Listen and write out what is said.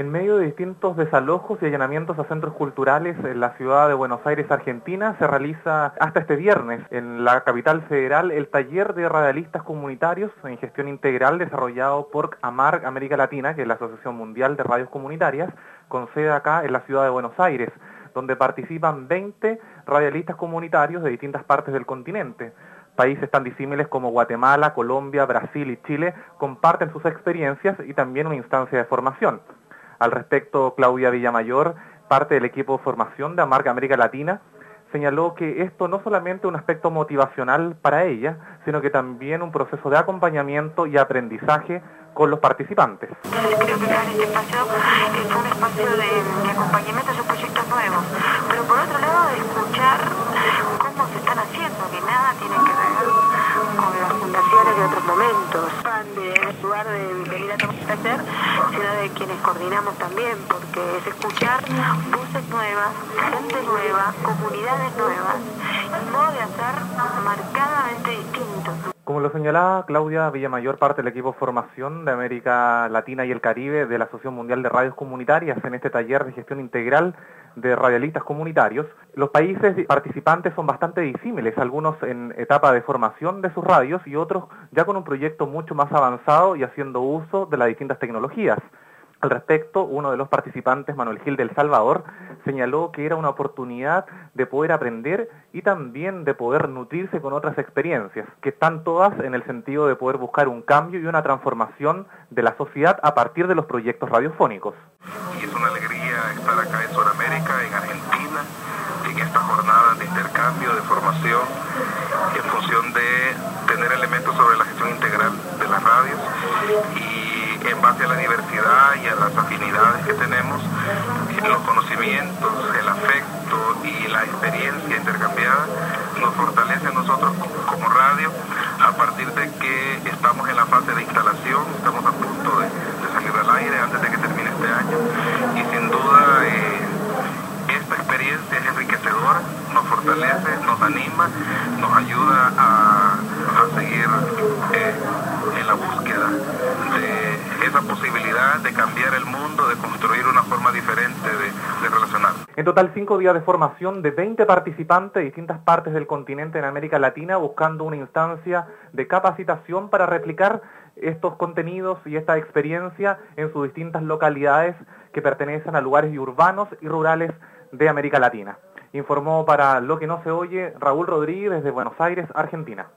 En medio de distintos desalojos y allanamientos a centros culturales en la ciudad de Buenos Aires, Argentina, se realiza hasta este viernes en la capital federal el taller de radialistas comunitarios en gestión integral desarrollado por AMAR América Latina, que es la Asociación Mundial de Radios Comunitarias, con sede acá en la ciudad de Buenos Aires, donde participan 20 radialistas comunitarios de distintas partes del continente. Países tan disímiles como Guatemala, Colombia, Brasil y Chile comparten sus experiencias y también una instancia de formación. Al respecto, Claudia Villamayor, parte del equipo de formación de Amarga América Latina, señaló que esto no solamente un aspecto motivacional para ella, sino que también un proceso de acompañamiento y aprendizaje con los participantes. Este espacio fue un espacio de, acompañamiento pero por otro lado de escuchar cómo se están haciendo, que nada tiene que ver con las fundaciones de otros momentos, lugar de venir a hacer sino de quienes coordinamos también, porque es escuchar voces nuevas, gente nueva, comunidades nuevas, y modo de hacer marcadamente distinto. Como lo señalaba Claudia Villamayor, parte del equipo Formación de América Latina y el Caribe de la Asociación Mundial de Radios Comunitarias en este taller de gestión integral de radialistas comunitarios, los países participantes son bastante disímiles, algunos en etapa de formación de sus radios y otros ya con un proyecto mucho más avanzado y haciendo uso de las distintas tecnologías. Al respecto, uno de los participantes, Manuel Gil del Salvador, señaló que era una oportunidad de poder aprender y también de poder nutrirse con otras experiencias, que están todas en el sentido de poder buscar un cambio y una transformación de la sociedad a partir de los proyectos radiofónicos. Y es una alegría estar acá en Sudamérica, en Argentina, en esta jornada de intercambio, de formación, en función de tener elementos sobre la gestión integral de las radios y en base a la a las afinidades que tenemos, los conocimientos, el afecto y la experiencia intercambiada nos fortalece a nosotros como radio a partir de que estamos en la fase de instalación, estamos a punto de, salir al aire antes de que termine este año. Y sin duda eh, esta experiencia es enriquecedora, nos fortalece, nos anima, nos ayuda a, seguir eh, en la búsqueda de esa de cambiar el mundo, de construir una forma diferente de, de. En total, cinco días de formación de 20 participantes de distintas partes del continente en América Latina buscando una instancia de capacitación para replicar estos contenidos y esta experiencia en sus distintas localidades que pertenecen a lugares urbanos y rurales de América Latina. Informó para Lo que no se oye Raúl Rodríguez desde Buenos Aires, Argentina.